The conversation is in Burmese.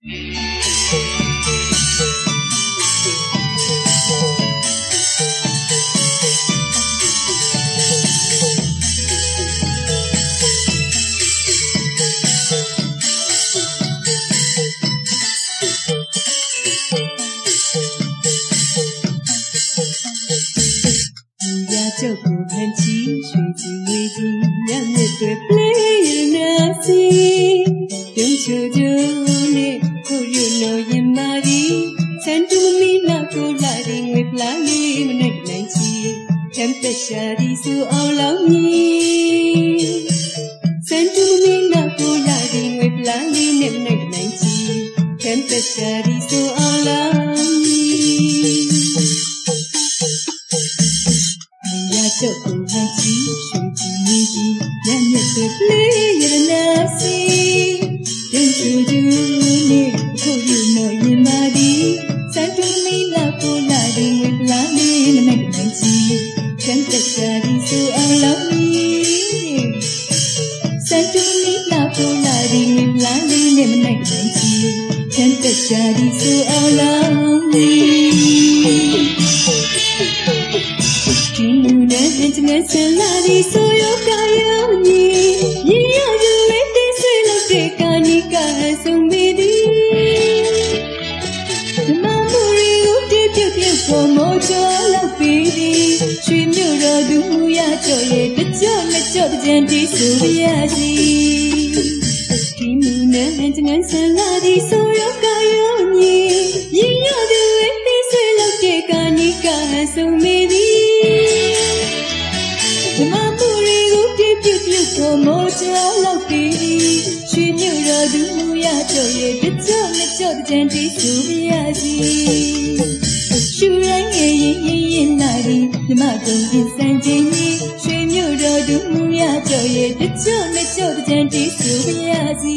ကျုပ်ကိုဖန်ချီရွှေကြီး နာကိုလာရင်ငွေပလာလေးမနိုင်နိုင်ချီချမ်းသက်ရှာဒီစုအောင်လောင်းမီစန်တူမီနာကိုလာရင်ငွေပလာ မနဲ့နိုင်ချီချမ်းသက်ရှာဒီဆိုအောင်လောင်းမီစံတူမီလာကိုလာဒီဝေလာလေးနဲ့မနဲ့နိုင်ချီချမ်းသက်ရှာဒီဆိုအောင်လောင်းမီင်းနဲ့ဆင်လာဒီဆိုရကရောညီညီရယူလေးတင်းဆွေလို့တဲ့ကနိက ကြော်ရဲ့တကြော့လက်ကြော့ကြံတီးဆိုရစီဒီမူနဲ့ငန်းဆန်လာဒီဆိုရကရောညီညီရသူလေးတင်းဆွေလို့တဲ့ကနိကဆုံမီဒီဓမ္မပူရီကိုပြပြပြပေါ်မောချလောက်ပြီးရွှေမြို့တော်သူမူရတော့ရဲ့တကြော့နဲ့ကြော့တဲ့တီးဆိုရစီ ရှူရိုင်းငယ်ရင်ရင်ရင်လာဒီဓမ္မကုံရင်စံချင်းကြီးရွှေမြို့တော်သူမူရတော့ရဲ့တကြော့နဲ့ကြော့တဲ့တီးဆိုရစီ